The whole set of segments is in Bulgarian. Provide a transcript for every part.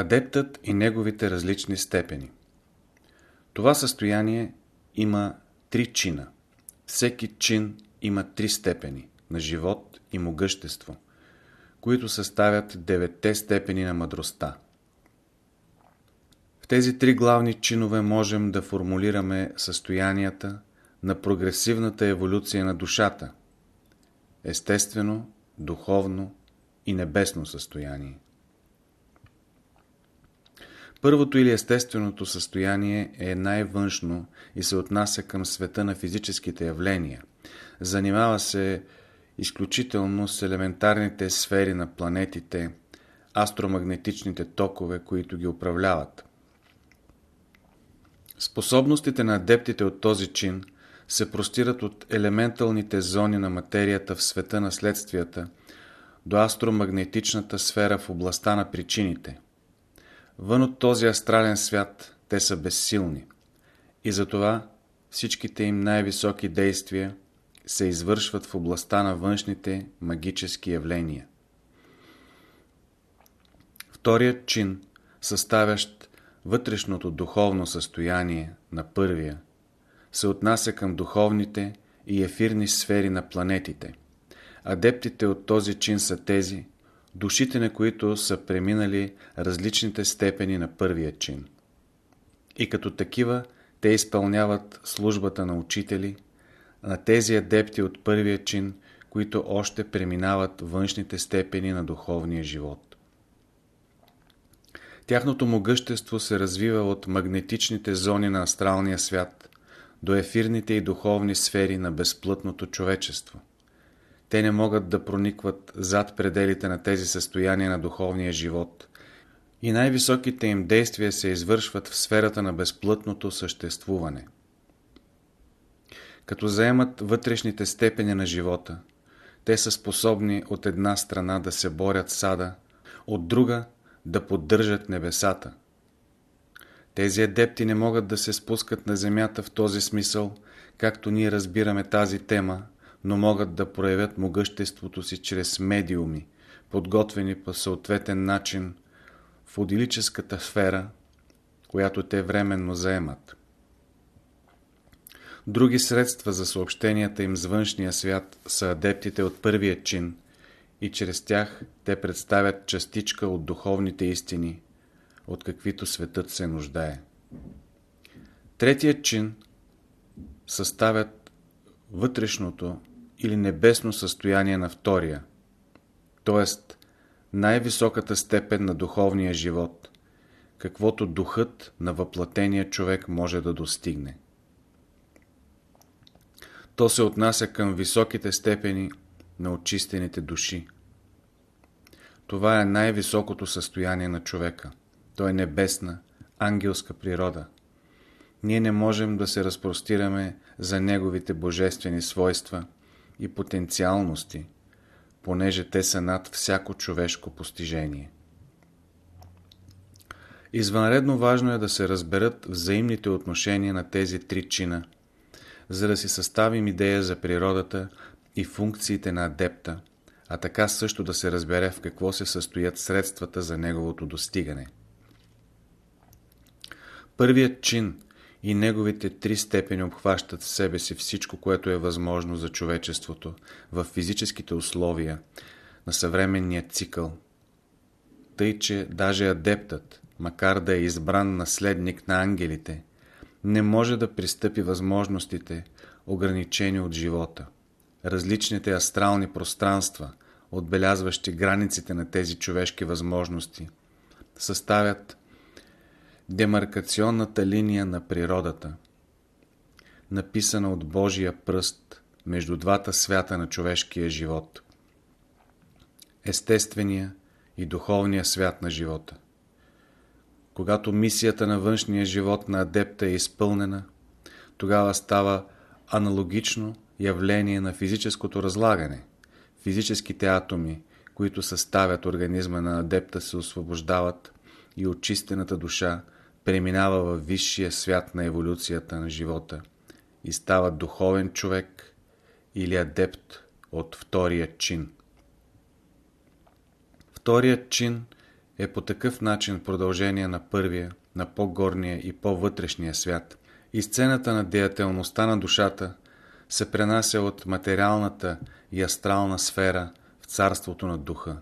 Адептът и неговите различни степени Това състояние има три чина. Всеки чин има три степени на живот и могъщество, които съставят деветте степени на мъдростта. В тези три главни чинове можем да формулираме състоянията на прогресивната еволюция на душата – естествено, духовно и небесно състояние. Първото или естественото състояние е най-външно и се отнася към света на физическите явления. Занимава се изключително с елементарните сфери на планетите, астромагнетичните токове, които ги управляват. Способностите на адептите от този чин се простират от елементалните зони на материята в света на следствията до астромагнетичната сфера в областта на причините – Вън от този астрален свят те са безсилни и затова всичките им най-високи действия се извършват в областта на външните магически явления. Вторият чин, съставящ вътрешното духовно състояние на първия, се отнася към духовните и ефирни сфери на планетите. Адептите от този чин са тези, душите на които са преминали различните степени на първия чин. И като такива те изпълняват службата на учители, на тези адепти от първия чин, които още преминават външните степени на духовния живот. Тяхното могъщество се развива от магнетичните зони на астралния свят до ефирните и духовни сфери на безплътното човечество. Те не могат да проникват зад пределите на тези състояния на духовния живот. И най-високите им действия се извършват в сферата на безплътното съществуване. Като заемат вътрешните степени на живота, те са способни от една страна да се борят сада, от друга да поддържат небесата. Тези адепти не могат да се спускат на земята в този смисъл, както ние разбираме тази тема но могат да проявят могъществото си чрез медиуми, подготвени по съответен начин в удилическата сфера, която те временно заемат. Други средства за съобщенията им с външния свят са адептите от първия чин и чрез тях те представят частичка от духовните истини, от каквито светът се нуждае. Третият чин съставят вътрешното или небесно състояние на втория, т.е. най-високата степен на духовния живот, каквото духът на въплатения човек може да достигне. То се отнася към високите степени на очистените души. Това е най-високото състояние на човека. То е небесна, ангелска природа. Ние не можем да се разпростираме за неговите божествени свойства – и потенциалности, понеже те са над всяко човешко постижение. Извънредно важно е да се разберат взаимните отношения на тези три чина, за да си съставим идея за природата и функциите на адепта, а така също да се разбере в какво се състоят средствата за неговото достигане. Първият чин и неговите три степени обхващат в себе си всичко, което е възможно за човечеството в физическите условия на съвременния цикъл. Тъй, че даже адептът, макар да е избран наследник на ангелите, не може да пристъпи възможностите, ограничени от живота. Различните астрални пространства, отбелязващи границите на тези човешки възможности, съставят демаркационната линия на природата, написана от Божия пръст между двата свята на човешкия живот, естествения и духовния свят на живота. Когато мисията на външния живот на адепта е изпълнена, тогава става аналогично явление на физическото разлагане. Физическите атоми, които съставят организма на адепта, се освобождават и очистената душа преминава във висшия свят на еволюцията на живота и става духовен човек или адепт от втория чин. Вторият чин е по такъв начин продължение на първия, на по-горния и по-вътрешния свят. И сцената на деятелността на душата се пренася от материалната и астрална сфера в царството на духа.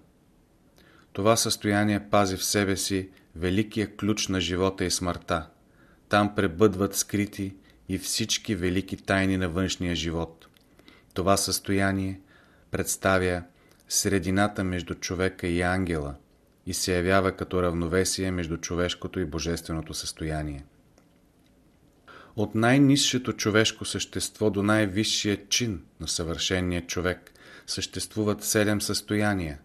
Това състояние пази в себе си великия ключ на живота и смъртта. Там пребъдват скрити и всички велики тайни на външния живот. Това състояние представя средината между човека и ангела и се явява като равновесие между човешкото и божественото състояние. От най-низшето човешко същество до най-висшия чин на съвършения човек съществуват седем състояния.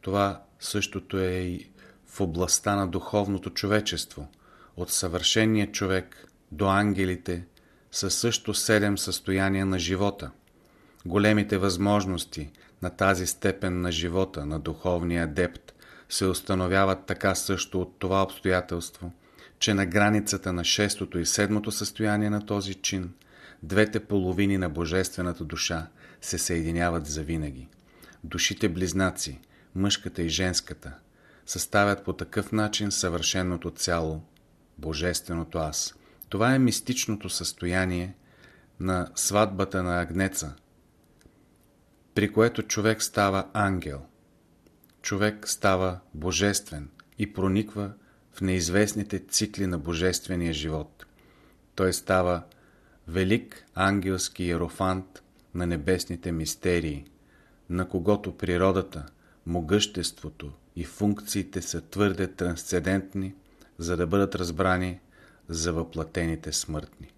Това същото е и в областта на духовното човечество. От съвършения човек до ангелите са също седем състояния на живота. Големите възможности на тази степен на живота на духовния адепт се установяват така също от това обстоятелство, че на границата на шестото и седмото състояние на този чин, двете половини на божествената душа се съединяват завинаги. Душите близнаци, мъжката и женската, съставят по такъв начин съвършеното цяло, божественото аз. Това е мистичното състояние на сватбата на Агнеца, при което човек става ангел. Човек става божествен и прониква в неизвестните цикли на божествения живот. Той става велик ангелски ерофант на небесните мистерии, на когото природата, могъществото и функциите са твърде трансцендентни, за да бъдат разбрани за въплатените смъртни.